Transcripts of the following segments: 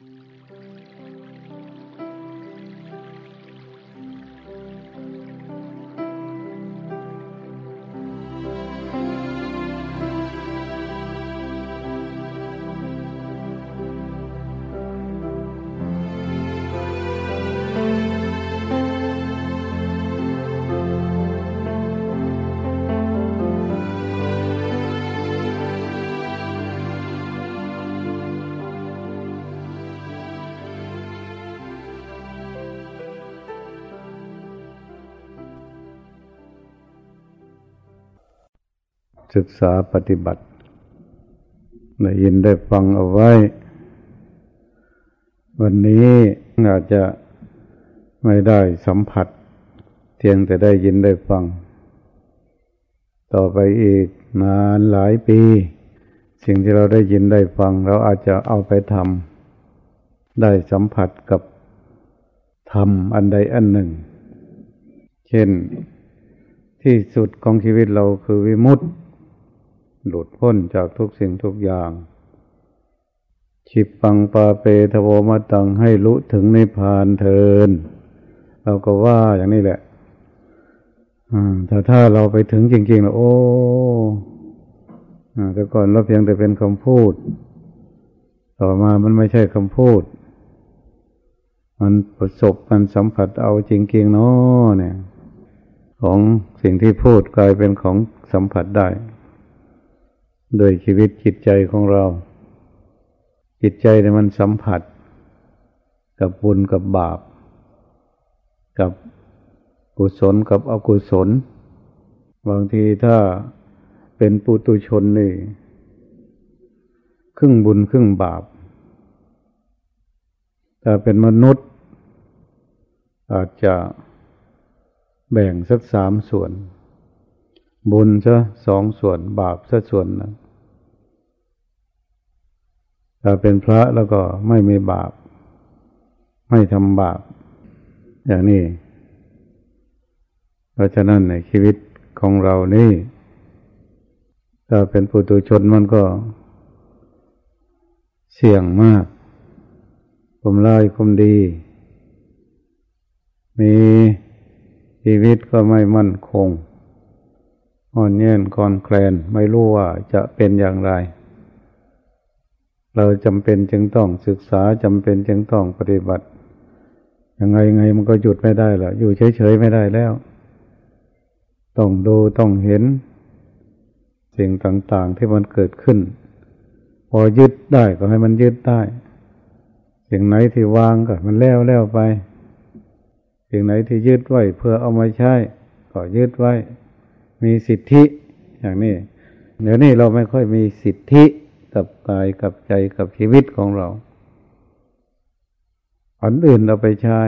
Música ศึกษาปฏิบัติได้ยินได้ฟังเอาไว้ วันนี้อาจจะไม่ได้สัมผัสเพียงแต่ได้ยินได้ฟัง ต่อไปอีกนานหลายปี สิ่งที่เราได้ยินได้ฟัง เราอาจจะเอาไปทำได้สัมผัสกับธรรมอันใดอันหนึ่ง เช่นที่สุดของชีวิตเราคือวิมุตติ หลุดพ้นจากทุกสิ่งทุกอย่าง ฉิบปังปาเปทโวมาตังให้รู้ถึงในพานเทิน เราก็ว่าอย่างนี้แหละแต่ถ้าเราไปถึงจริงๆแล้วโอ้แต่ก่อนเราเพียงแต่เป็นคำพูด ต่อมามันไม่ใช่คำพูด มันประสบมันสัมผัสเอาจริงๆเนาะเนี่ย ของสิ่งที่พูดกลายเป็นของสัมผัสได้ โดยชีวิตจิตใจของเรา จิตใจเนี่ยมันสัมผัส กับบุญกับบาป กับกุศลกับอกุศล บางทีถ้าเป็นปุตุชนนี่ ครึ่งบุญครึ่งบาป ถ้าเป็นมนุษย์ อาจจะแบ่งสักสามส่วน บุญซะสองส่วนบาปซะส่วนนะ ถ้าเป็นพระแล้วก็ไม่มีบาป ไม่ทำบาป อย่างนี้ เพราะฉะนั้นในชีวิตของเรานี่ถ้าเป็นปุถุชนมันก็ เสี่ยงมากคมลายคมดี มีชีวิตก็ไม่มั่นคงอ่อนแย่นคอนแคลนไม่รู้ว่าจะเป็นอย่างไร เราจำเป็นจึงต้องศึกษาจำเป็นจึงต้องปฏิบัติ ยังไงไงมันก็หยุดไม่ได้ละอยู่เฉยๆไม่ได้แล้ว ต้องดูต้องเห็น สิ่งต่างๆที่มันเกิดขึ้น พอยึดได้ก็ให้มันยึดได้ สิ่งไหนที่วางก็มันแล้วแล้วไป สิ่งไหนที่ยึดไว้เพื่อเอามาใช้ก็ยึดไว้ มีสิทธิอย่างนี้เดี๋ยวนี้เราไม่ค่อยมีสิทธิ กับกายกับใจกับชีวิตของเรา อันอื่นเราไปใช้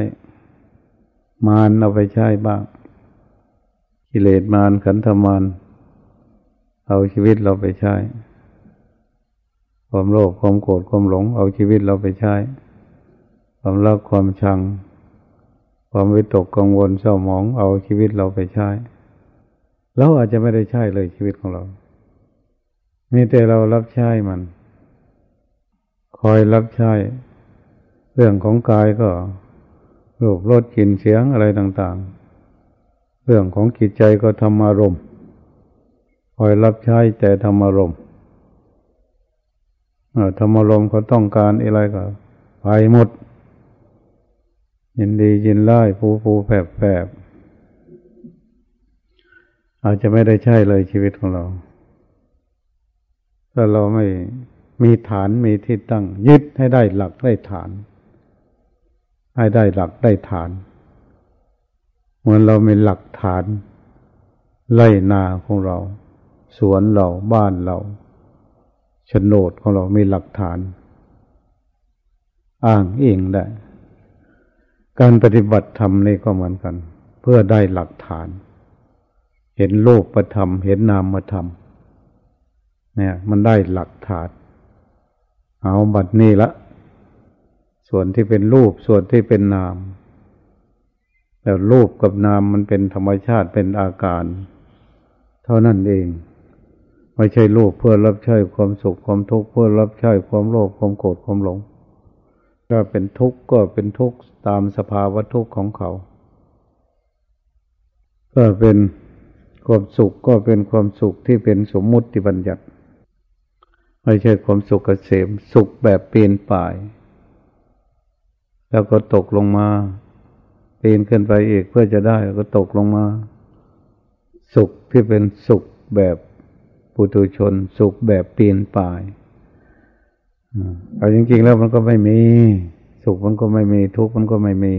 มารเราไปใช้บ้าง กิเลสมารขันธมารเอาชีวิตเราไปใช้ ความโลภความโกรธความหลง เอาชีวิตเราไปใช้ ความรักความชัง ความวิตกกังวลเศร้าหมอง เอาชีวิตเราไปใช้เราอาจจะไม่ได้ใช่เลยชีวิตของเรา มีแต่เรารับใช้มัน คอยรับใช้ เรื่องของกายก็รูปรสกลิ่นเสียงอะไรต่างๆ เรื่องของจิตใจก็ธรรมารมคอยรับใช้แต่ธรรมารมธรรมารมเขาต้องการอะไรก็ไปหมด ยินดียินไล่ผูผูแผบแผบอาจจะไม่ได้ใช่เลยชีวิตของเรา ถ้าเราไม่มีฐานมีที่ตั้ง ยึดให้ได้หลักได้ฐาน ให้ได้หลักได้ฐาน เหมือนเรามีหลักฐานไล่นาของเรา สวนเราบ้านเราโฉนดของเรามีหลักฐาน อ้างเองได้ การปฏิบัติธรรมนี่ก็เหมือนกัน เพื่อได้หลักฐาน เห็นโลกประธรรม เห็นนามธรรม เนี่ย มันได้หลักฐาน เอาบัดนี้ละ ส่วนที่เป็นรูปส่วนที่เป็นนามแต่รูปกับนามมันเป็นธรรมชาติเป็นอาการ เท่านั้นเอง ไม่ใช่รูปเพื่อรับใช้ความสุขความทุกข์เพื่อรับใช้ความโลภความโกรธความหลงก็เป็นทุกข์ก็เป็นทุกข์ตามสภาวะทุกข์ของเขาก็เป็นความสุขก็เป็นความสุขที่เป็นสมมุติบัญญัติ ไม่ใช่ความสุขเกษมสุขแบบเปลี่ยนป่าย แล้วก็ตกลงมาเปลี่ยนขึ้นไปอีกเพื่อจะได้ก็ตกลงมา สุขที่เป็นสุขแบบปุถุชน สุขแบบเปีนป่ายเอาจริง ๆ แล้วมันก็ไม่มี สุขมันก็ไม่มีทุกข์มันก็ไม่มี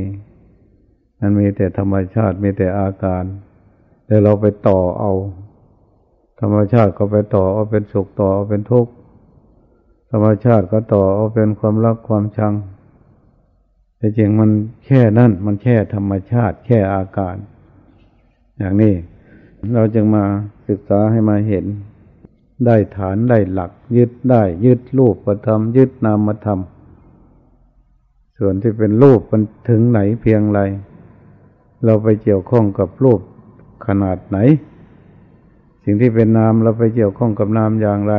มันมีแต่ธรรมชาติมีแต่อาการแต่เราไปต่อเอา ธรรมชาติก็ไปต่อเอาเป็นสุขต่อเอาเป็นทุกข์ ธรรมชาติก็ต่อเอาเป็นความรักความชัง แต่จริงมันแค่นั่น มันแค่ธรรมชาติ แค่อาการ อย่างนี้ เราจึงมาศึกษาให้มาเห็น ได้ฐานได้หลัก ยึดได้ ยึดรูปประธรรมยึดนามธรรม ส่วนที่เป็นรูปมันถึงไหนเพียงไร เราไปเกี่ยวข้องกับรูปขนาดไหน สิ่งที่เป็นนามเราไปเกี่ยวข้องกับนามอย่างไร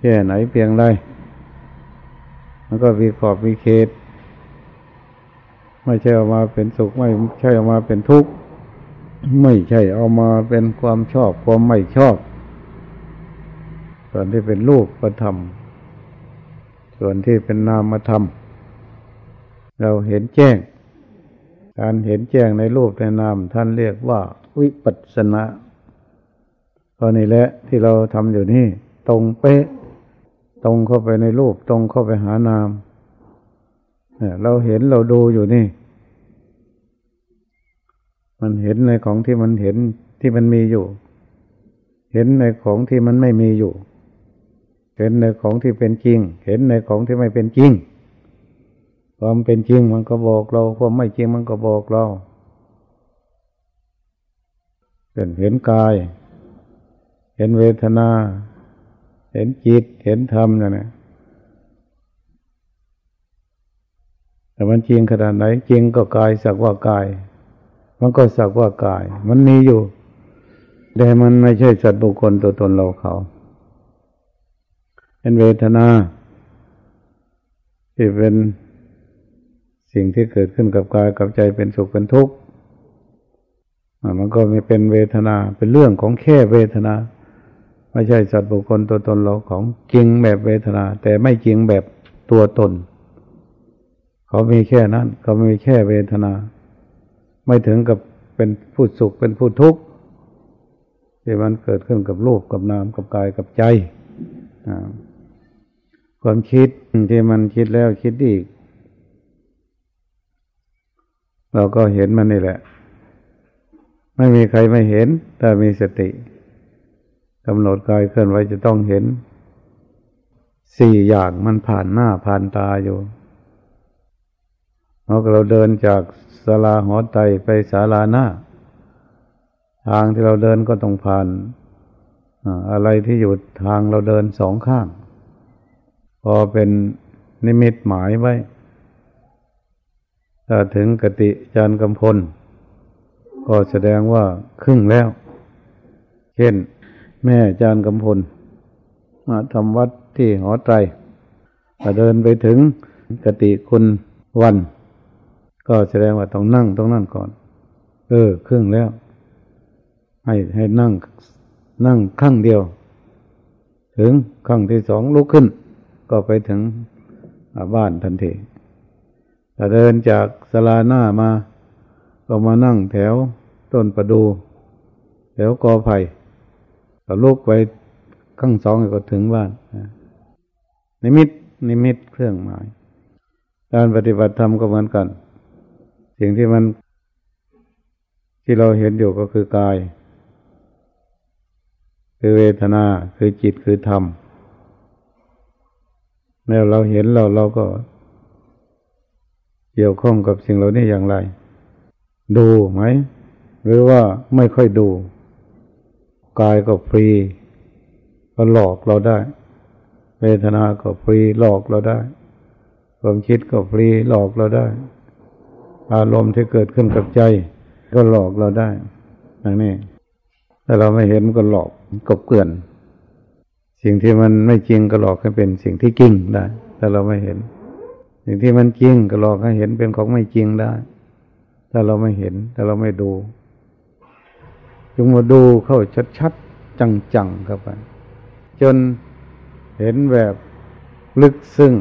แค่ไหนเพียงไรมันก็มีขอบมีเขต ไม่ใช่เอามาเป็นสุขไม่ใช่เอามาเป็นทุกข์ ไม่ใช่เอามาเป็นความชอบความไม่ชอบ ส่วนที่เป็นรูปประธรรม ส่วนที่เป็นนามธรรม เราเห็นแจ้ง การเห็นแจ้งในรูปในนามท่านเรียกว่าวิปัสสนาตอนนี้แหละที่เราทำอยู่นี่ ตรงเป๊ะ ตรงเข้าไปในรูปตรงเข้าไปหานามเราเห็นเราดูอยู่นี่ มันเห็นในของที่มันเห็นที่มันมีอยู่ เห็นในของที่มันไม่มีอยู่ เห็นในของที่เป็นจริง เห็นในของที่ไม่เป็นจริง ความเป็นจริงมันก็บอกเรา ความไม่จริงมันก็บอกเราเป็นเห็นกาย เห็นเวทนา เห็นจิต เห็นธรรมนั่นแหละแต่มันจริงขนาดไหน จริงก็กายสักว่ากาย มันก็สักว่ากาย มันมีอยู่ แต่มันไม่ใช่สัตว์บุคคลตัวตนเราเขา เป็นเวทนาที่เป็นสิ่งที่เกิดขึ้นกับกายกับใจเป็นสุขเป็นทุกข์มันก็ไม่เป็นเวทนาเป็นเรื่องของแค่เวทนา ไม่ใช่สัตว์บุคคลตัวตนเราของจริงแบบเวทนา แต่ไม่จริงแบบตัวตน เขามีแค่นั้น เขามีแค่เวทนา ไม่ถึงกับเป็นผู้สุขเป็นผู้ทุกข์ที่มันเกิดขึ้นกับรูปกับนามกับกายกับใจความคิดที่มันคิดแล้วคิดอีก เราก็เห็นมันนี่แหละ ไม่มีใครไม่เห็นถ้ามีสติ กำหนดกายเคลื่อนไหวจะต้องเห็น สี่อย่างมันผ่านหน้าผ่านตาอยู่เราเราเดินจากศาลาหอไตไปศาลาหน้า ทางที่เราเดินก็ต้องผ่านอะไรที่อยู่ทางเราเดินสองข้าง พอเป็นนิมิตหมายไว้ถ้าถึงกติจานกำพล ก็แสดงว่าครึ่งแล้ว เช่น แม่อาจารย์กำพลมาทำวัดที่หอไตรเดินไปถึงกติคุณวัน ก็แสดงว่าต้องนั่งต้องนั่งก่อน เออ ครึ่งแล้ว ให้ให้นั่งนั่งข้างเดียว ถึงข้างที่สองลุกขึ้น ก็ไปถึงบ้านทันทีแต่เดินจากสลาหน้ามา ก็มานั่งแถวต้นประดู แถวกอไผ่ ก็ลุกไปข้างสองก็ถึงบ้านนิมิตนิมิตเครื่องหมายการปฏิบัติธรรมก็เหมือนกัน สิ่งที่มัน ที่เราเห็นอยู่ก็คือกาย คือเวทนาคือจิตคือธรรมแล้วเราเห็นเราเราก็ เกี่ยวข้องกับสิ่งเหล่านี้อย่างไร ดูไหม หรือว่าไม่ค่อยดู กายก็ฟรีก็หลอกเราได้ เวทนาก็ฟรีหลอกเราได้ ความคิดก็ฟรีหลอกเราได้ อารมณ์ที่เกิดขึ้นกับใจ ก็หลอกเราได้อย่างนี้แต่เราไม่เห็นมันก็หลอกกบเกลื่อน สิ่งที่มันไม่จริงก็หลอกให้เป็นสิ่งที่จริงได้ถ้าเราไม่เห็น สิ่งที่มันจริงก็หลอกให้เห็นเป็นของไม่จริงได้ถ้าเราไม่เห็นถ้าเราไม่ดู งมาดูเข้าชัดๆจังๆเข้าไป จนเห็นแบบลึกซึ้ง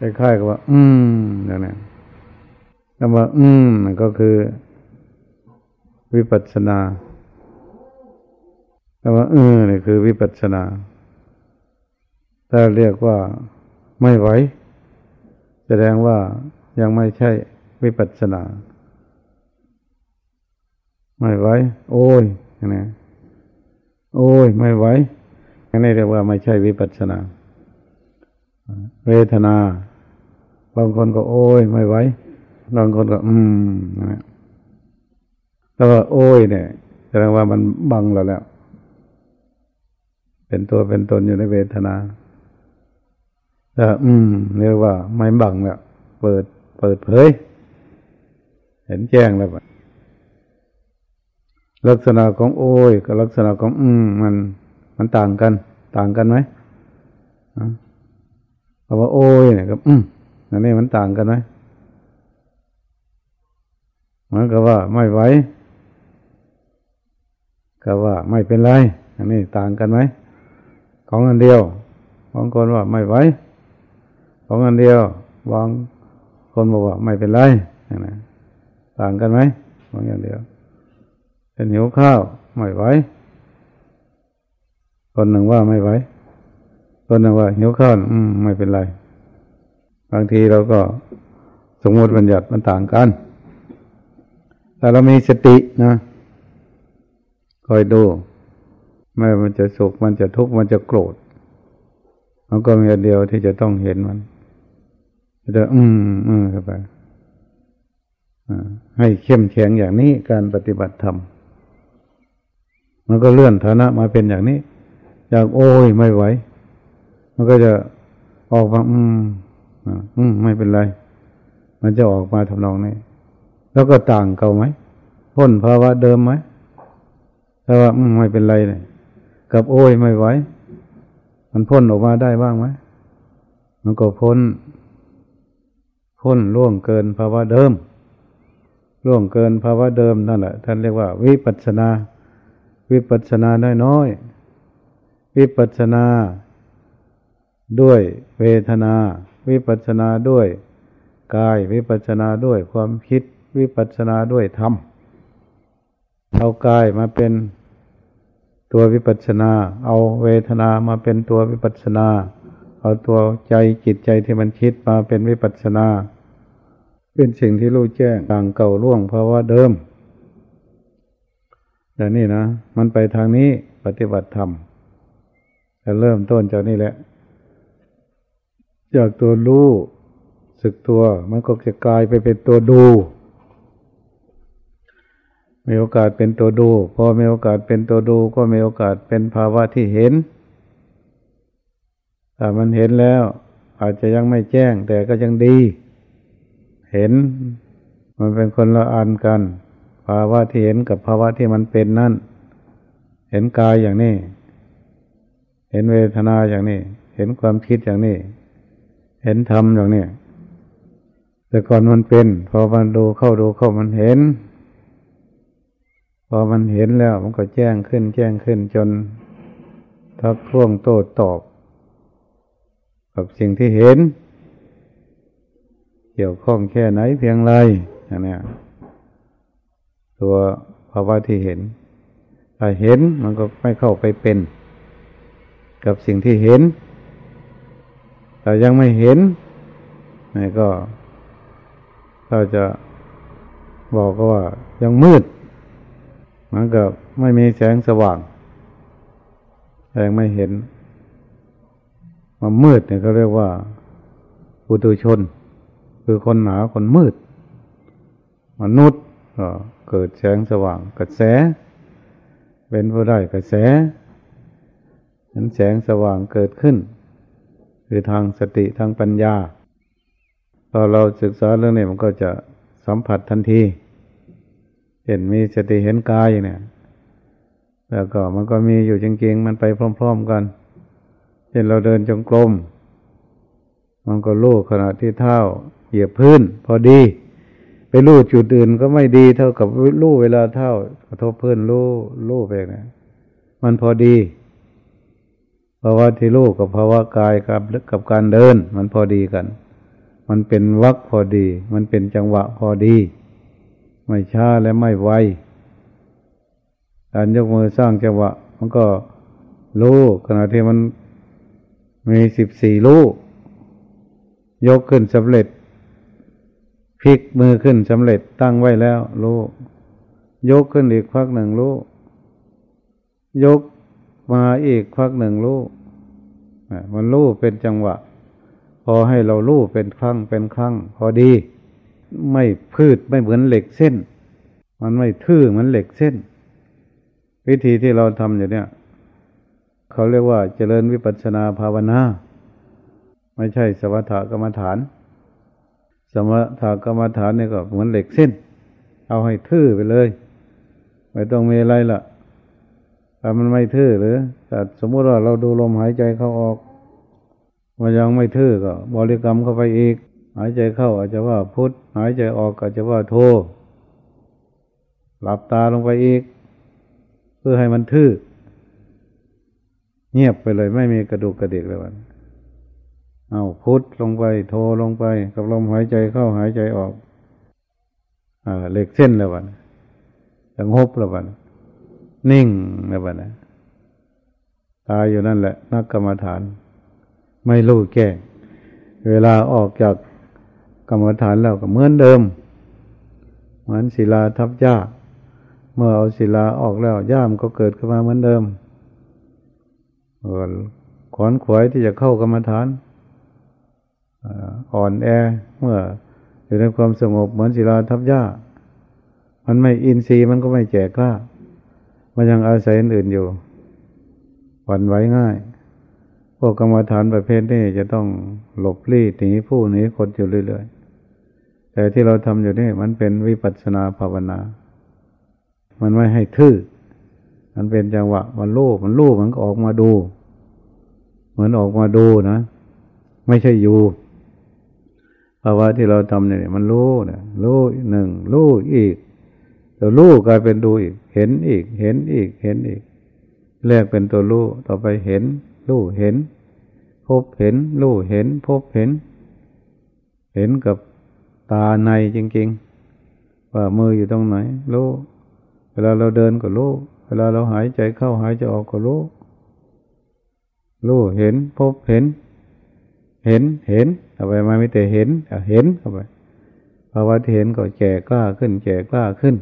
คล้ายๆกับว่า อืมอย่างนั้นคำว่า อืมก็คือ วิปัสสนาคำว่าเออนี่คือวิปัสสนา ถ้าเรียกว่าไม่ไหว แสดงว่ายังไม่ใช่วิปัสสนา ไม่ไหวโอ้ยนะโอ้ยไม่ไหวอันนี้เรียกว่าไม่ใช่วิปัสสนา เวทนา บางคนก็โอ้ยไม่ไหวบางคนก็ อืมนะแต่ว่าโอ้ยเนี่ยแสดงว่ามันบังเราแล้ว เป็นตัวเป็นตนอยู่ในเวทนาแต่อืมเรียกว่าไม่บังแล้วเปิด เปิดเผย เห็นแจ้งแล้ว ลักษณะของโอ้ยกับลักษณะของ อืมมัน มันต่างกัน ต่างกันไหมเพราว่าโอ้ยเนี่ยกับ อืมอันนี้มันต่างกันไหมเหมือนกับว่าไม่ไหวกับว่าไม่เป็นไรอันนี้ต่างกันไหมของอันเดียวบางคนว่าไม่ไหวของอันเดียวบางคนบอกว่าไม่เป็นไรนะต่างกันไหมของอย่างเดียว เป็นหิวข้าวไม่ไหวคนหนึ่งว่าไม่ไหวคนหนึ่งว่าหิวข้าวอืมไม่เป็นไรบางทีเราก็สมมติบัญญัติมันต่างกัน แต่เรามีสตินะคอยดูไม่มันจะสุขมันจะทุกข์มันจะโกรธมันก็มีอันเดียวที่จะต้องเห็นมันจะอืมอืมเข้าไปให้เข้มแข็งอย่างนี้การปฏิบัติธรรม มันก็เลื่อนฐานะมาเป็นอย่างนี้ อยากโอ้ยไม่ไหว มันก็จะออกมาอืมอืมไม่เป็นไร มันจะออกมาทำนองนี้ แล้วก็ต่างเก่าไหมพ้นภาวะเดิมไหมถ้าว่าอืมไม่เป็นไรเลยกับโอ้ยไม่ไหว มันพ้นออกมาได้บ้างไหมมันก็พ้น พ้นล่วงเกินภาวะเดิมล่วงเกินภาวะเดิมนั่นแหละท่านเรียกว่า วิปัสนา วิปัสนาได้น้อย วิปัสนา ด้วยเวทนา วิปัสนาด้วยกาย วิปัสนาด้วยความคิด วิปัสนาด้วยธรรมเอากายมาเป็นตัววิปัสนา เอาเวทนามาเป็นตัววิปัสนา เอาตัวใจจิตใจที่มันคิดมาเป็นวิปัสสนา เป็นสิ่งที่รู้แจ้งต่างเก่าล่วงเพราะว่าเดิม แต่นี่นะ มันไปทางนี้ปฏิบัติธรรมจะเริ่มต้นจากนี่แหละ จากตัวรู้สึกตัว มันก็จะกลายไปเป็นตัวดู มีโอกาสเป็นตัวดู พอมีโอกาสเป็นตัวดู ก็มีโอกาสเป็นภาวะที่เห็นถ้ามันเห็นแล้ว อาจจะยังไม่แจ้งแต่ก็ยังดี เห็น มันเป็นคนละอันกัน ภาวะที่เห็นกับภาวะที่มันเป็นนั่น เห็นกายอย่างนี้ เห็นเวทนาอย่างนี้ เห็นความคิดอย่างนี้ เห็นธรรมอย่างนี้ แต่ก่อนมันเป็น พอมันดูเข้าดูเข้ามันเห็น พอมันเห็นแล้วมันก็แจ้งขึ้น แจ้งขึ้นจนทักท้วงโต้ตอบ กับสิ่งที่เห็น เกี่ยวข้องแค่ไหนเพียงไรอย่างนี้ ตัวภาวะที่เห็นถ้าเห็นมันก็ไม่เข้าไปเป็น กับสิ่งที่เห็นแต่ยังไม่เห็นนี่ก็เราจะบอกก็ว่ายังมืดมันก็ไม่มีแสงสว่างแสงไม่เห็นมันมืดเนี่ยเขาเรียกว่าปุตุชน คือคนหนาคนมืด มนุษย์ ก็เกิดแสงสว่างกระแส เป็นผู้ได้กระแสเห็นแสงสว่างเกิดขึ้น คือทางสติทางปัญญาพอเราศึกษาเรื่องนี้มันก็จะสัมผัสทันที เห็นมีสติเห็นกายเนี่ย แล้วก็มันก็มีอยู่จริงๆมันไปพร้อม ๆกันเช่นเราเดินจงกรมมันก็รู้ขณะที่เท้าเหยียบพื้น พอดี ไปรู้จุดอื่นก็ไม่ดีเท่ากับรู้เวลาเท้ากระทบพื้นรู้รู้ไปนะมันพอดีภาวะที่รู้กับภาวะกายกับกับการเดิน มันพอดีกัน มันเป็นวักพอดี มันเป็นจังหวะพอดี ไม่ช้าและไม่ไวการยกมือสร้างจังหวะ มันก็รู้ขณะที่มันมีสิบสี่รู้ยกขึ้นสำเร็จ พลิกมือขึ้นสำเร็จตั้งไว้แล้วรู้ยกขึ้นอีกพักหนึ่งรู้ยกมาอีกพักหนึ่งรู้มันรู้เป็นจังหวะ พอให้เรารู้เป็นครั้งเป็นครั้ง พอดี ไม่พืชไม่เหมือนเหล็กเส้น มันไม่ทื่อเหมือนเหล็กเส้น วิธีที่เราทำอยู่เนี่ย เขาเรียกว่าเจริญวิปัสสนาภาวนา ไม่ใช่สมถกรรมฐาน สมถกรรมฐานนี่ก็เหมือนเหล็กเส้น เอาให้ทื่อไปเลย ไม่ต้องมีอะไรละถ้ามันไม่ทื่อหรือแต่สมมติว่าเราดูลมหายใจเข้าออกมันยังไม่ทื่อก็ บริกรรมเข้าไปอีก หายใจเข้าอาจจะว่าพุทธหายใจออกอาจจะว่าโทหลับตาลงไปอีก เพื่อให้มันทื่อเงียบไปเลยไม่มีกระดูกกระดิกเลยวัน เอาพุทลงไป โทลงไป กับลมหายใจเข้าหายใจออกอ่าเหล็กเส้นเลยวันสงบแล้ววันนิ่งแล้ววันนะตายอยู่นั่นแหละ นักกรรมฐาน ไม่รู้แก้เวลาออกจากกรรมฐานแล้วก็เหมือนเดิม เหมือนศิลาทับหญ้า เมื่อเอาศิลาออกแล้วย่ามก็เกิดขึ้นมาเหมือนเดิมขอนขวายที่จะเข้ากรรมฐาน อ่อนแอเมื่ออยู่ในความสงบเหมือนศิลาทับหญ้า มันไม่อินทรีย์มันก็ไม่แจกกล้า มันยังอาศัยอื่นอยู่หวั่นไหวง่าย พวกกรรมฐานประเภทนี้จะต้องหลบลี้หนีผู้หนีคนอยู่เรื่อยๆ แต่ที่เราทำอยู่นี่มันเป็นวิปัสสนาภาวนา มันไม่ให้ทื่อ มันเป็นจังหวะมันรู้มันรู้มันก็ออกมาดู เหมือนออกมาดูนะ ไม่ใช่อยู่ ภาวะที่เราทำเนี่ยมันรู้เนี่ยรู้หนึ่งรู้อีกตัวรู้กลายเป็นดูอีก เห็นอีก เห็นอีก เห็นอีก แรกเป็นตัวรู้ต่อไปเห็น รู้เห็น พบเห็น รู้เห็น พบเห็น เห็นกับตาในจริงๆ ว่ามืออยู่ตรงไหน รู้ เวลาเราเดินก็รู้ เวลาเราหายใจเข้าหายใจออกก็รู้ รู้เห็น พบเห็น เห็นเห็นเอาไปมาไม่แต่เห็นเห็นเข้าไปภาวะที่เห็นก็แก่กล้าขึ้น แก่กล้าขึ้น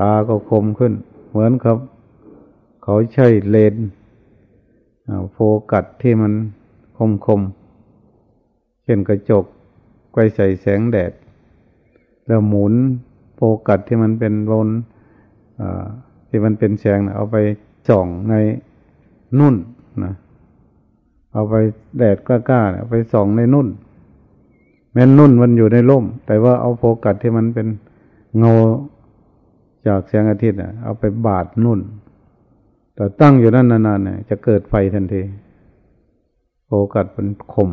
ตาก็คมขึ้น เหมือนครับ เขาใช้เลนโฟกัสที่มันคมคมเช่นกระจกไปใส่แสงแดด แล้วหมุนโฟกัสที่มันเป็นวนที่มันเป็นแสงนะเอาไปส่องในนุ่นนะ เอาไปแดดกล้าๆไปส่องในนุ่น แม้นนุ่นมันอยู่ในร่ม แต่ว่าเอาโฟกัสที่มันเป็นเงาจากแสงอาทิตย์นะเอาไปบาดนุ่น แต่ตั้งอยู่นั่นนานๆเนี่ยจะเกิดไฟทันทีโฟกัสเป็นคม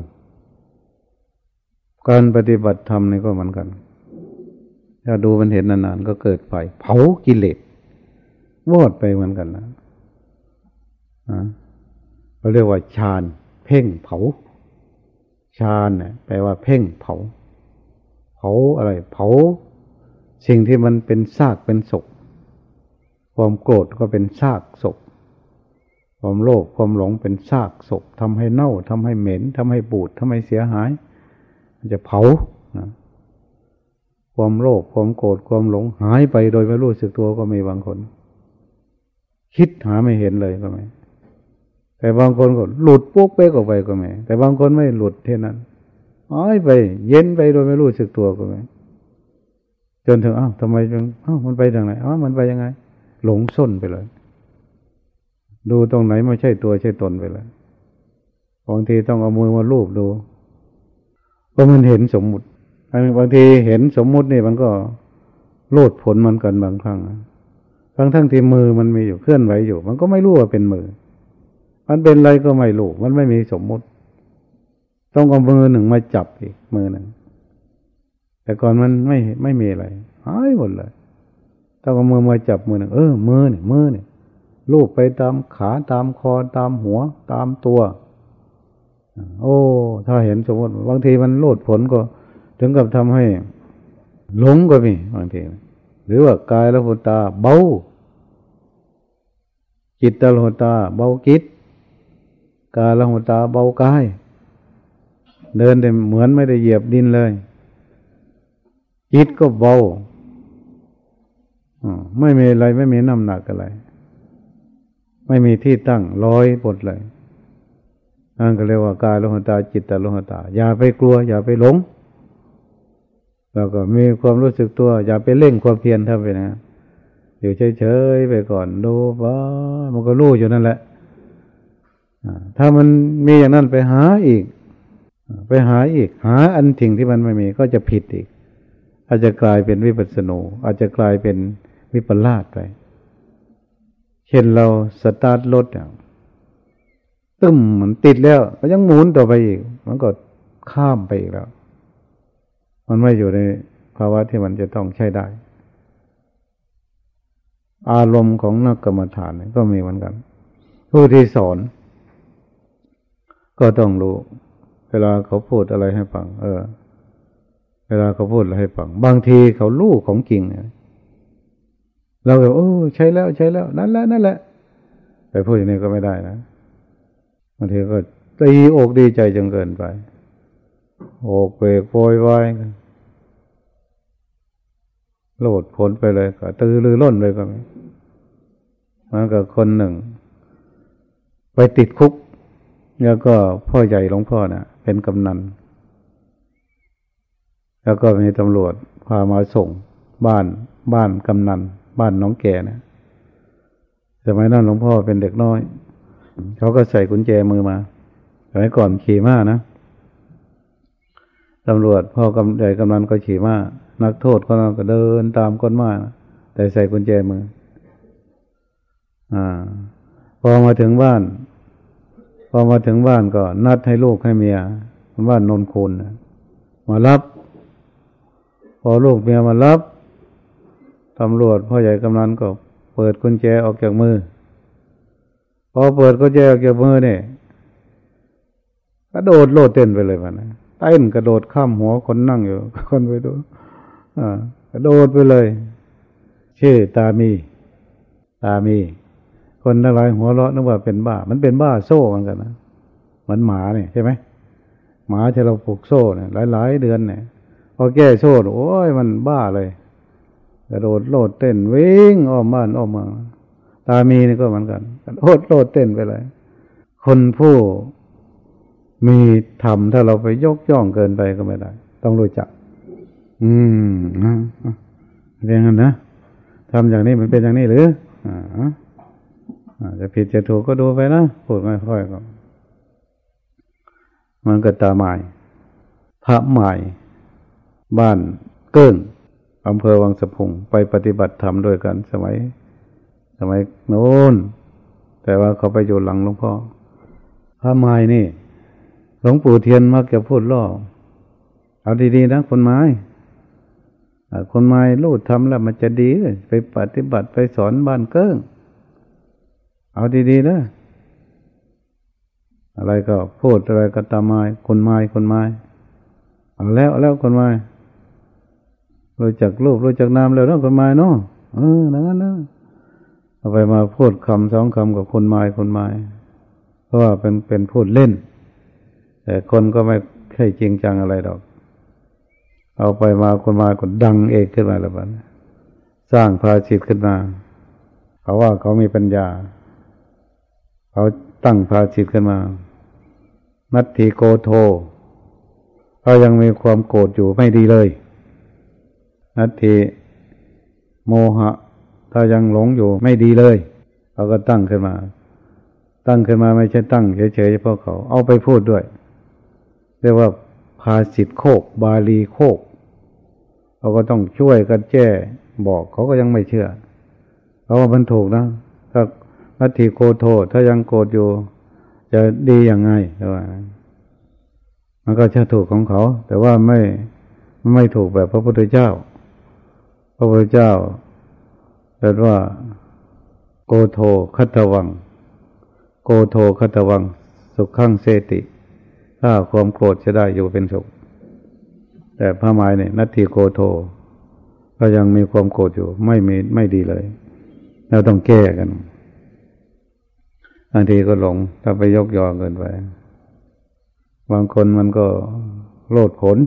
การปฏิบัติธรรมนี่ก็เหมือนกัน ถ้าดูมันเห็นนานๆก็เกิดไฟ เผากิเลสวอดไปเหมือนกันนะเราเรียกว่าฌาน เพ่งเผาฌานเนี่ยแปลว่าเพ่งเผา เผาอะไร เผา สิ่งที่มันเป็นซากเป็นศพความโกรธก็เป็นซากศพความโลภความหลงเป็นซากศพทำให้เน่าทำให้เหม็นทำให้บูดทำให้เสียหายมันจะเผาความโลภความโกรธความหลงหายไปโดยไม่รู้สึกตัวก็มีบางคน คิดหาไม่เห็นเลยก็ไม่ แต่บางคนก็หลุดปุ๊กไปก็ไปก็ไม่แต่บางคนไม่หลุดเท่านั้นหายไป เย็นไปโดยไม่รู้สึกตัวก็ไม่จนถึงอ้าวทำไมจึงอ้าวมันไปทางไหนอ้าวมันไปยังไง หลงส้นไปเลย ดูตรงไหนไม่ใช่ตัวใช่ตนไปเลยบางทีต้องเอามือมาลูบดูเพราะมันเห็นสมมุติบางทีเห็นสมมุตินี่มันก็โลดผลมันกันบางครั้งทั้งทั้งที่มือมันมีอยู่เคลื่อนไหวอยู่ มันก็ไม่รู้ว่าเป็นมือ มันเป็นอะไรก็ไม่รู้มันไม่มีสมมุติ ต้องเอามือหนึ่งมาจับอีกมือหนึ่ง แต่ก่อนมันไม่ไม่มีอะไรหายหมดเลยต้องเอามือมาจับมือหนึ่งเออมือเนี่ยมือเนี่ยลูบไปตามขาตามคอตามหัว ตามตัว โอ้ ถ้าเห็นสมมติบางทีมันโลดผลก็ ถึงกับทำให้หลงก็มีบางทีหรือว่ากายละหุตาเบาจิตตละหุตาเบาจิต กายละหุตาเบากาย เดินแต่เหมือนไม่ได้เหยียบดินเลย จิตก็เบาไม่มีอะไรไม่มีน้ำหนักอะไร ไม่มีที่ตั้งลอยปดเลยนั่นก็เรียกว่ากายโลหตาจิตตโลหตา อย่าไปกลัว อย่าไปหลง แล้วก็มีความรู้สึกตัว อย่าไปเล่งความเพียรถ้าไปนะอยู่เฉยๆไปก่อนดูว่ามันก็รู้อยู่นั่นแหละ ถ้ามันมีอย่างนั้นไปหาอีก ไปหาอีก หาอันถิ่งที่มันไม่มีก็จะผิดอีก อาจจะกลายเป็นวิปัสสนู อาจจะกลายเป็นวิปลาสไป เช่นเราสตาร์ทรถตึ้มมันติดแล้วก็ยังหมุนต่อไปอีก มันก็ข้ามไปอีกแล้ว มันไม่อยู่ในภาวะที่มันจะต้องใช้ได้ อารมณ์ของนักกรรมฐานก็มีเหมือนกัน ผู้ที่สอน ต้องรู้ เวลาเขาพูดอะไรให้ฟัง เออ เวลาเขาพูดอะไรให้ฟัง บางทีเขารู้ของจริงเนี่ยเราก็โอ้ใช่แล้วใช่แล้ว นั่นแหละนั่นแหละไปพูดอย่างนี้ก็ไม่ได้นะบางทีก็ตีอกดีใจจนเกินไปโอกเปกโวยวายโลดผลไปเลยก็ตือรือล้นเลยก็มีมันกับคนหนึ่ง ไปติดคุก แล้วก็พ่อใหญ่หลวงพ่อนะ่ะ เป็นกำนัน แล้วก็มีตำรวจพามาส่งบ้านบ้านกำนัน บ้านน้องแก่นะสมัยนั้นหลวงพ่อเป็นเด็กน้อย เขาก็ใส่กุญแจมือมาสมัยก่อนขี่ม้านะตำรวจพ่อกำใหญ่กำนันก็ขี่ม้านักโทษก็ก็เดินตามก้นม้านะแต่ใส่กุญแจมือ อ่า พอมาถึงบ้าน พอมาถึงบ้านก็นัดให้ลูกให้เมียบ้านนนคูนมารับ พอลูกเมียมารับตำรวจพ่อใหญ่กำนันก็เปิดกุญแจออกจากมือ พอเปิดกุญแจออกจากมือเนี่ยกระโดดโลดเต้นไปเลยมันนเต้นกระโดดข้ามหัวคนนั่งอยู่ คนไปดูอ่ากระโดดไปเลย ชื่อตามี ตามี คนทั้งหลายหัวเราะนึกว่าเป็นบ้า มันเป็นบ้าโซ่เหมือนกันนะเหมือนหมาเนี่ยใช่ไหมหมาที่เราผูกโซ่เนี่ยหลาย ๆ เดือนเนี่ยพอแก้โซ่โอ้ยมันบ้าเลยกระโดดโลดเต้นวิ่งอ้อมบ้านอ้อมมาตามีนี่ก็เหมือนกันกระโดดโลดเต้นไปเลย คนผู้มีธรรมถ้าเราไปยกย่องเกินไปก็ไม่ได้ ต้องรู้จัก อืมเรียนกันนะทำอย่างนี้มันเป็นอย่างนี้หรืออ่า จะผิดจะถูกก็ดูไปนะพูดไม่ค่อยก็มันก็ตาใหมายพระใหม่ บ้านเกิ้งอำเภอวังสะพุงไปปฏิบัติธรรมด้วยกันสมัย สมัยโน้น แต่ว่าเขาไปอยู่หลังหลวงพ่อ พระไม้นี่ หลวงปู่เทียนมักจะพูดล่อ เอาดีๆนะคนไม้ คนไม้รู้ทำแล้วมันจะดีเลยไปปฏิบัติไปสอนบ้านเกิ้ง เอาดีๆนะอะไรก็พูดอะไรก็ตามไม้คนไม้คนไม้เอาแล้วแล้วคนไม้รู้จักรูปรู้จักนามแล้วเนาะคนไม้เนาะเออนั่นนะเอาไปมาพูดคำสองคำกับคนไม้คนไม้เพราะว่าเป็นเป็นพูดเล่น แต่คนก็ไม่ใช่จริงจังอะไรดอก เอาไปมาคนมาก็ดังเอกขึ้นมาแล้วบ้านสร้างภาชิตขึ้นมาเขาว่าเขามีปัญญา เขาตั้งภาชิตขึ้นมานัตถิโกโทเขายังมีความโกรธอยู่ไม่ดีเลยนัตถิโมหะ ถ้ายังหลงอยู่ไม่ดีเลยเขาก็ตั้งขึ้นมา ตั้งขึ้นมาไม่ใช่ตั้งเฉยๆเฉพาะเขาเอาไปพูดด้วย เรียกว่าภาสิทธโคก บาลีโคกเขาก็ต้องช่วยกันแจ้บอกเขาก็ยังไม่เชื่อเขาว่ามันถูกนะ ถ้า นัตถิโกโทถ้ายังโกรธอยู่ จะดียังไงว่า มันก็จะถูกของเขา แต่ว่าไม่ไม่ถูกแบบพระพุทธเจ้า พระพุทธเจ้าเรียกว่า โกโทคัตวัง โกโทคัตวัง สุขขังเสติถ้าความโกรธจะได้อยู่เป็นสุข แต่พระหมายเนี่ยนัตถิโกโท ก็ยังมีความโกรธอยู่ ไม่มีไม่ดีเลย เราต้องแก้กัน บางทีก็หลง ถ้าไปยกยอเกินไป บางคนมันก็โลดผล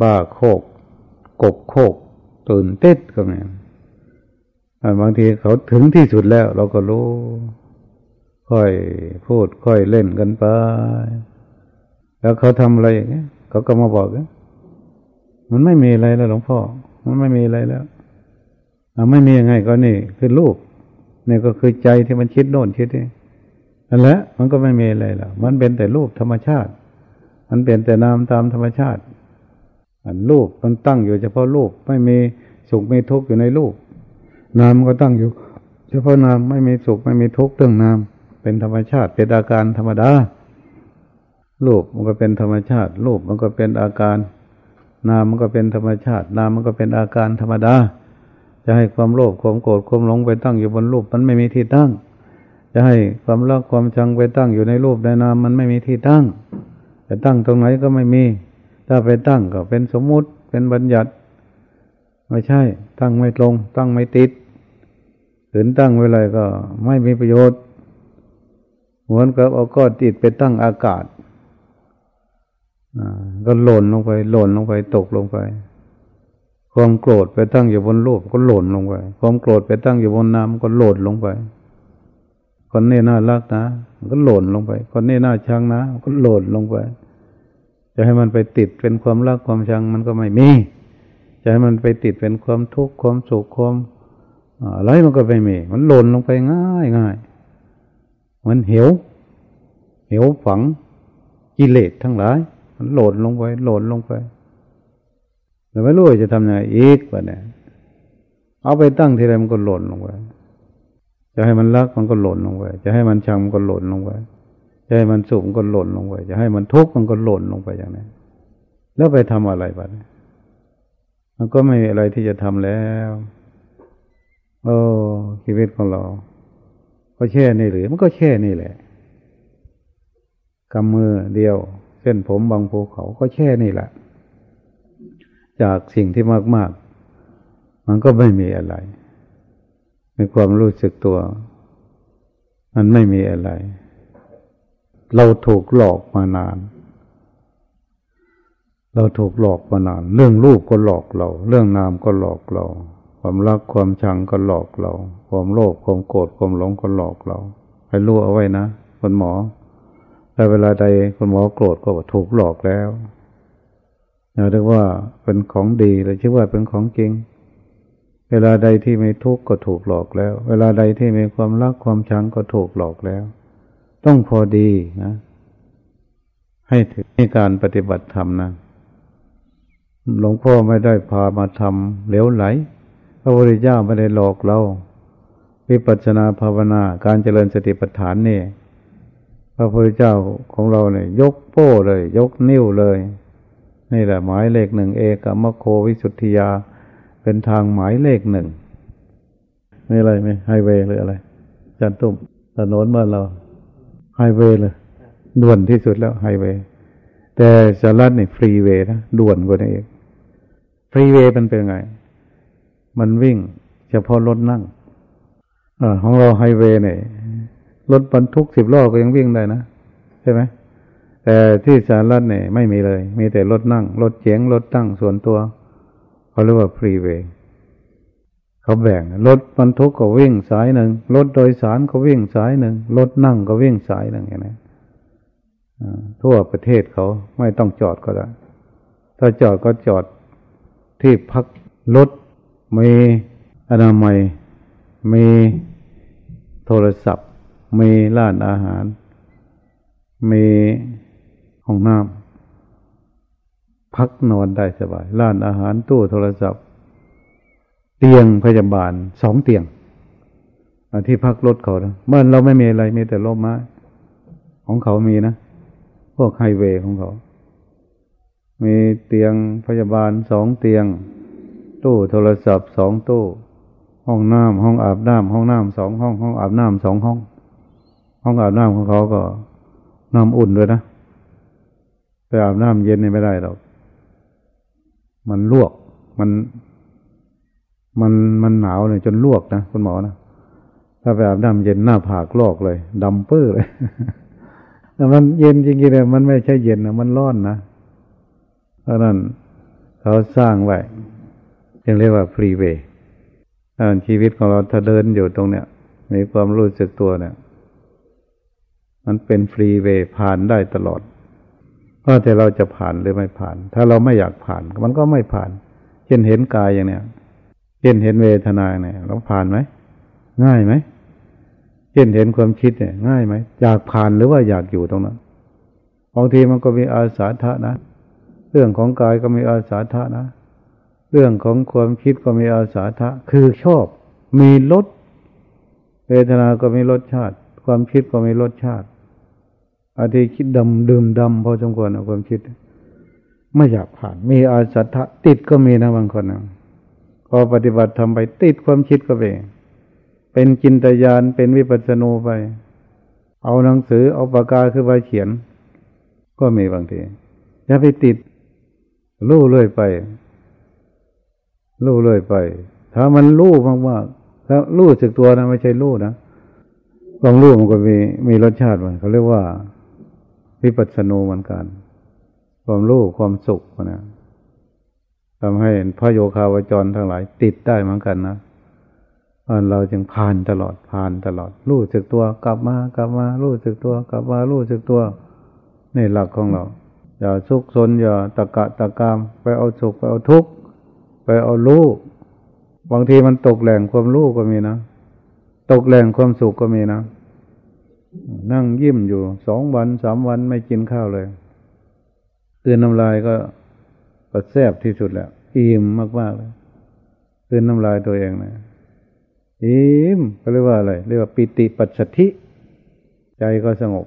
บ้าโคก กบโคก ตื่นเต้นก็มีบางทีเขาถึงที่สุดแล้ว เราก็รู้ ค่อยพูดค่อยเล่นกันไป แล้วเขาทำอะไรอย่างเงี้ยเขาก็มาบอกมันไม่มีอะไรแล้วหลวงพ่อ มันไม่มีอะไรแล้วไม่มียังไงก็นี่คือรูป นี่ก็คือใจที่มันคิดโน่นคิดนี่นั่นแหละมันก็ไม่มีอะไรแล้วมันเป็นแต่รูปธรรมชาติ มันเป็นแต่นามตามธรรมชาติอันรูปมันตั้งอยู่เฉพาะรูปไม่มีสุขไม่ทุกข์อยู่ในรูปนามก็ตั้งอยู่ เฉพาะนามไม่มีสุขไม่มีทุกข์เรื่องนามเป็นธรรมชาติเป็นอาการธรรมดารูปมันก็เป็นธรรมชาติรูปมันก็เป็นอาการ นามมันก็เป็นธรรมชาติ นามมันก็เป็นอาการธรรมดา จะให้ความโลภความโกรธความหลงไปตั้งอยู่บนรูปมันไม่มีที่ตั้ง จะให้ความรักความชังไปตั้งอยู่ในรูปในนามมันไม่มีที่ตั้งจะตั้งตรงไหนก็ไม่มี ถ้าไปตั้งก็เป็นสมมุติเป็นบัญญัติไม่ใช่ ตั้งไม่ตรงตั้งไม่ติดถึงตั้งไว้เลยก็ไม่มีประโยชน์เหมือนกับเอาก้อนติดไปตั้งอากาศก็หล่นลงไป หล่นลงไปตกลงไป ความโกรธไปตั้งอยู่บนรูปก็หล่นลงไป ความโกรธไปตั้งอยู่บนน้ำก็หล่นลงไป คนนี้น่ารักนะก็หล่นลงไป คนนี้น่าชังนะก็หล่นลงไป จะให้มันไปติดเป็นความรักความชังมันก็ไม่มี จะให้มันไปติดเป็นความทุกข์ความสุขความอะไรมันก็ไม่มี มันหล่นลงไปง่ายง่ายมันเหวเหวฝังกิเลสทั้งหลาย มันหล่นลงไปหล่นลงไป แต่ไม่รู้จะทำยังไงอีกวะเนี่ยเอาไปตั้งทีไรมันก็หล่นลงไปจะให้มันรักมันก็หล่นลงไปจะให้มันชังมันก็หล่นลงไปจะให้มันสุขมันก็หล่นลงไปจะให้มันทุกข์มันก็หล่นลงไปอย่างนี้แล้วไปทำอะไรบ้างมันก็ไม่มีอะไรที่จะทำแล้ว โอ้ชีวิตของเรา ก็แช่นี่หรือ มันก็แช่นี่แหละกำมือเดียว เส้นผมบางภูเขาก็แช่นี่แหละ จากสิ่งที่มาก ๆ มันก็ไม่มีอะไร ในความรู้สึกตัว มันไม่มีอะไร เราถูกหลอกมานาน เราถูกหลอกมานาน เรื่องรูปก็หลอกเรา เรื่องนามก็หลอกเรา ความรักความชังก็หลอกเรา ความโลภความโกรธความหลงก็หลอกเราให้รู้เอาไว้นะคุณหมอแต่เวลาใดคุณหมอโกรธก็ถูกหลอกแล้ว เรียกว่าเป็นของดีเลยชื่อว่าเป็นของจริง เวลาใดที่ไม่ทุกข์ก็ถูกหลอกแล้ว เวลาใดที่มีความรักความชังก็ถูกหลอกแล้ว ต้องพอดีนะ ให้ถึงในการปฏิบัติธรรมนะหลวงพ่อไม่ได้พามาทำเหลวไหล พระพุทธเจ้าไม่ได้หลอกเราวิปัสสนาภาวนาการเจริญสติปัฏฐานนี่พระพุทธเจ้าของเราเนี่ยยกโป้เลย ยกนิ้วเลย นี่แหละหมายเลขหนึ่งเอกมัคโควิสุทธิยา เป็นทางหมายเลขหนึ่งไม่อะไรไหมไฮเวย์หรืออะไรจันตุ้มถนนบ้านเราไฮเวย์เลยด่วนที่สุดแล้วไฮเวย์แต่สหรัฐนี่ freeway นะด่วนกว่านี้เอง freeway มันเป็นไง มันวิ่ง เฉพาะรถนั่งอของเราไฮเวย์เนี่ยรถบรรทุกสิบล้อก็ยังวิ่งได้นะ ใช่ไหม แต่ที่สหรัฐเนี่ยไม่มีเลย มีแต่รถนั่ง รถเฉียงรถตั้งส่วนตัวเขาเรียกว่าฟรีเวย์เขาแบ่งรถบรรทุกก็วิ่งสายหนึ่งรถโดยสารก็วิ่งสายหนึ่งรถนั่งก็วิ่งสายหนึ่งอย่างนี้ทั่วประเทศเขาไม่ต้องจอดก็ได้ถ้าจอดก็จอดที่พักรถมีอนามัยมีโทรศัพท์ มีร้านอาหาร มี ห้องน้ำพักนอนได้สบาย ร้านอาหารตู้โทรศัพท์ เตียงพยาบาลสองเตียงที่พักรถเขานะบ้านเราไม่มีอะไรมีแต่ร่มไม้ของเขามีนะ พวกไฮเวย์ของเขา มีเตียงพยาบาลสองเตียง ตู้โทรศัพท์สองตู้ ห้องน้ำห้องอาบน้ำห้องน้ำสองห้อง ห้องอาบน้ำสองห้อง ห้องอาบน้ำของเขาก็น้ำอุ่นด้วยนะ ไปอาบน้ำเย็นนี่ไม่ได้หรอก มันลวก มัน มัน มันหนาวเลยจนลวกนะคุณหมอนะ ถ้าไปอาบน้ำเย็นหน้าผากลอกเลยดำปื้อเลย แต่มันเย็นจริงๆเลยมันไม่ใช่เย็นนะ มันร้อนนะ เพราะนั้นเขาสร้างไว้ยังเรียกว่าฟรีเวย์ชีวิตของเราถ้าเดินอยู่ตรงเนี้ย มีความรู้สึกตัวเนี่ย มันเป็นฟรีเวย์ผ่านได้ตลอด ว่าแต่เราจะผ่านหรือไม่ผ่าน ถ้าเราไม่อยากผ่านมันก็ไม่ผ่าน เช่นเห็นกายอย่างเนี้ยเช่นเห็นเวทนาเนี่ยเราผ่านไหมง่ายไหมเช่นเห็นความคิดเนี่ย ง่ายไหมอยากผ่านหรือว่าอยากอยู่ตรงนั้นบางทีมันก็มีอาสาทะนะ เรื่องของกายก็มีอาสาทะนะ เรื่องของความคิดก็มีอาสาทะ คือชอบ มีรสเวทนาก็มีรสชาติ ความคิดก็มีรสชาติ อาทิคิดดำดื่มดำพอสมควรนะความคิด ไม่อยากผ่าน มีอาสัทธะติดก็มีนะบางคนนะพอปฏิบัติทำไปติดความคิดก็ไปเป็นจินตยานเป็นวิปัสสนูไป เอาหนังสือเอาปากกาคือไปเขียน ก็มีบางทีอย่าไปติดลู่เลยไปลู่เลยไป ถ้ามันลู่มากๆถ้าลู่สึกตัวนะไม่ใช่ลู่นะความรู้มันก็มีมีรสชาติมันเขาเรียกว่า วิปัสสนูเหมือนกัน ความรู้ความสุขนะทำให้พระโยคาวจรทั้งหลาย ติดได้เหมือนกันนะเราจึงผ่านตลอดผ่านตลอด รู้สึกตัวกลับมากลับมา รู้สึกตัวกลับมารู้สึกตัวนี่หลักของเรา อย่าสุกสนอย่าตะกะตะกาม ไปเอาสุขไปเอาทุกข์ไปเอารู้บางทีมันตกแหล่งความรู้ก็มีนะ ตกแหล่งความสุขก็มีนะ นั่งยิ้มอยู่สองวันสามวันไม่กินข้าวเลยตื่นน้ำลายก็ก็แซบที่สุดแล้วอิ่มมากๆเลยตื่นน้ำลายตัวเองนะอิ่มก็เรียกว่าอะไรเรียกว่าปิติปัสสธิ ใจก็สงบ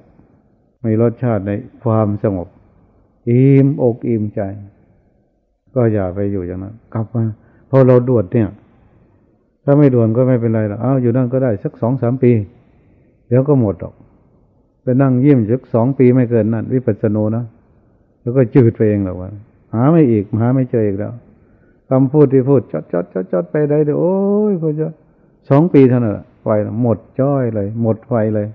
มีรสชาติในความสงบ อิ่มอกอิ่มใจ ก็อย่าไปอยู่อย่างนั้น กลับมาพอเราด่วนเนี่ย ถ้าไม่ด่วนก็ไม่เป็นไรหรอกอ้าวอยู่นั่นก็ได้สักสองสามปี เดี๋ยวก็หมดหรอกไปนั่งยิ้มสักสองปีไม่เกินนั่นวิปัสสนูนะแล้วก็จืดไปเองหรอกว่าหาไม่อีกหาไม่เจออีกแล้วคำพูดที่พูดจดจดจดจดไปได้เดี๋ยวโอ้ยก็จะสองปีเท่านั้นไฟหมดจ้อยเลย หมดไฟเลย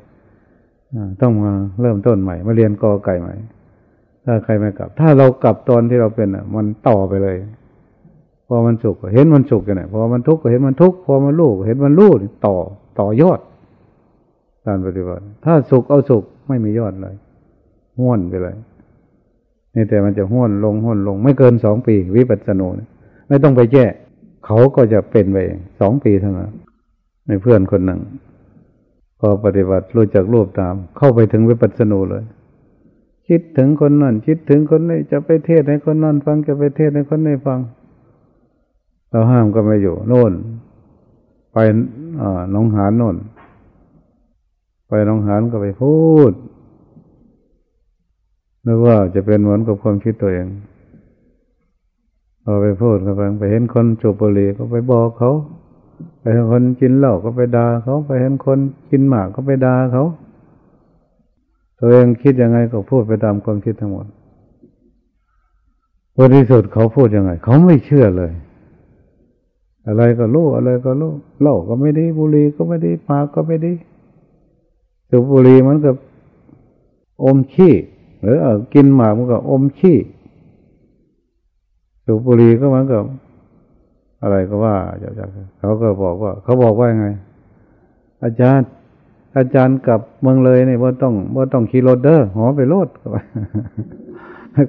ต้องมาเริ่มต้นใหม่ มาเรียนกอไก่ใหม่ ถ้าใครไม่กลับ ถ้าเรากลับตอนที่เราเป็นอะ มันต่อไปเลย พอมันสุขเห็นมันสุขกันไหนพอมันทุกข์ก็เห็นมันทุกข์พอมันรู้เห็นมันรู้ต่อต่อยอด การปฏิบัติ ถ้าสุขเอาสุขไม่มียอดเลยห้วนไปเลยนี่แต่มันจะห้วนลงห้วนลง ไม่เกินสองปี วิปัสสนูไม่ต้องไปแก้เขาก็จะเป็นไปเองสองปีเท่านั้นในเพื่อนคนหนึ่ง พอปฏิบัติรู้จักรูปตาม เข้าไปถึงวิปัสสนูเลย คิดถึงคนนั่นคิดถึงคนนี้จะไปเทศให้คนนั่นฟังจะไปเทศให้คนนี้ฟังเราห้ามก็ไม่อยู่โน่น ไปอ่าน้องหานโน่น ไปน้องหานก็ไปพูดนึกว่าจะเป็นเหมือนกับความคิดตัวเองพอไปพูดก็ไปไปเห็นคนจูบบุหรี่ก็ไปบอกเขา ไปเห็นคนกินเหล้าก็ไปด่าเขาไปเห็นคนกินหมากก็ไปด่าเขา ตัวเองคิดยังไงก็พูดไปตามความคิดทั้งหมดวันที่สุดเขาพูดยังไง เขาไม่เชื่อเลย อะไรก็รู้อะไรก็รู้เหล้าก็ไม่ดีบุหรี่ก็ไม่ดีหมากก็ไม่ดี สูบบุหรี่มันกับอมขี้หรืออกินหมากมันกับอมขี้สูบบุหรี่ก็มันกับอะไรก็ว่าจากเขาก็บอกว่า เขาบอกว่าไง อาจารย์ อาจารย์กับเมืองเลยเนี่ยว่าต้องว่าต้องขี่รถเด้อหอไปรถ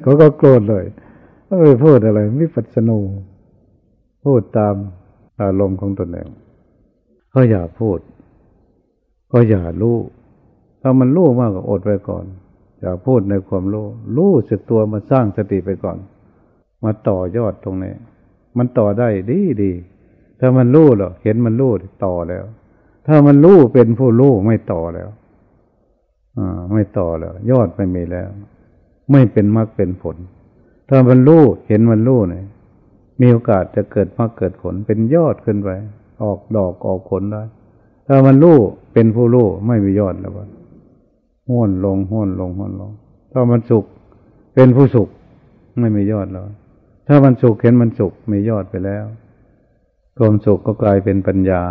เขาก็โกรธเลยก็ไปพูดอะไรวิปัสสนูพูดตามอารมณ์ของตนเองก็อย่าพูด ก็อย่ารู้ ถ้ามันรู้มากก็อดไปก่อนอย่าพูดในความรู้รู้สึกตัวมาสร้างสติไปก่อน มาต่อยอดตรงนี้ มันต่อได้ดีดีถ้ามันรู้หรอเห็นมันรู้ต่อแล้ว ถ้ามันรู้เป็นผู้รู้ไม่ต่อแล้วอ่าไม่ต่อแล้ว ยอดไม่มีแล้ว ไม่เป็นมรรคเป็นผล ถ้ามันรู้เห็นมันรู้เนี่ยมีโอกาสจะเกิดมรรคเกิดผลเป็นยอดขึ้นไปออกดอกออกผลได้ ถ้ามันรู้เป็นผู้รู้ไม่มียอดแล้วว่า ห้วนลงห้วนลงห้วนลง ถ้ามันสุขเป็นผู้สุขไม่มียอดแล้ว ถ้ามันสุขเห็นมันสุขมียอดไปแล้วความสุขก็กลายเป็นปัญญา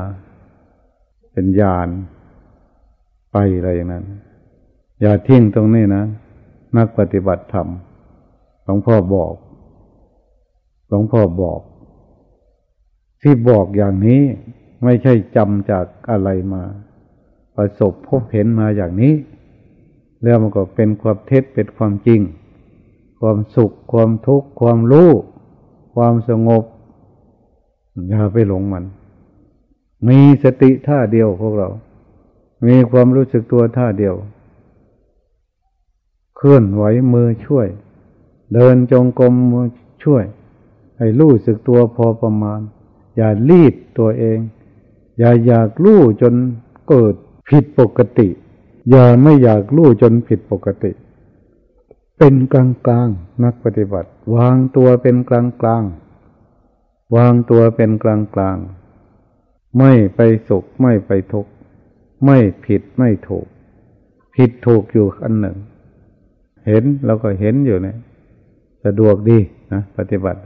เป็นญาณไปอะไรอย่างนั้น อย่าทิ้งตรงนี้นะนักปฏิบัติธรรมหลวงพ่อบอกหลวงพ่อบอก ที่บอกอย่างนี้ไม่ใช่จำจากอะไรมา ประสบพบเห็นมาอย่างนี้ แล้วมันก็เป็นความเท็จเป็นความจริง ความสุขความทุกข์ความรู้ความสงบอย่าไปหลงมัน มีสติท่าเดียวพวกเรา มีความรู้สึกตัวท่าเดียว เคลื่อนไหวมือช่วย เดินจงกรมมือช่วย ให้รู้สึกตัวพอประมาณ อย่ารีดตัวเอง อย่าอยากรู้จนเกิดผิดปกติ อย่าไม่อยากรู้จนผิดปกติ เป็นกลางกลางนักปฏิบัติ วางตัวเป็นกลางกลางวางตัวเป็นกลางกลางไม่ไปสุขไม่ไปทุกข์ไม่ผิดไม่ถูก ผิดถูกอยู่อันหนึ่ง เห็นเราก็เห็นอยู่เนี่ยสะดวกดีนะปฏิบัติ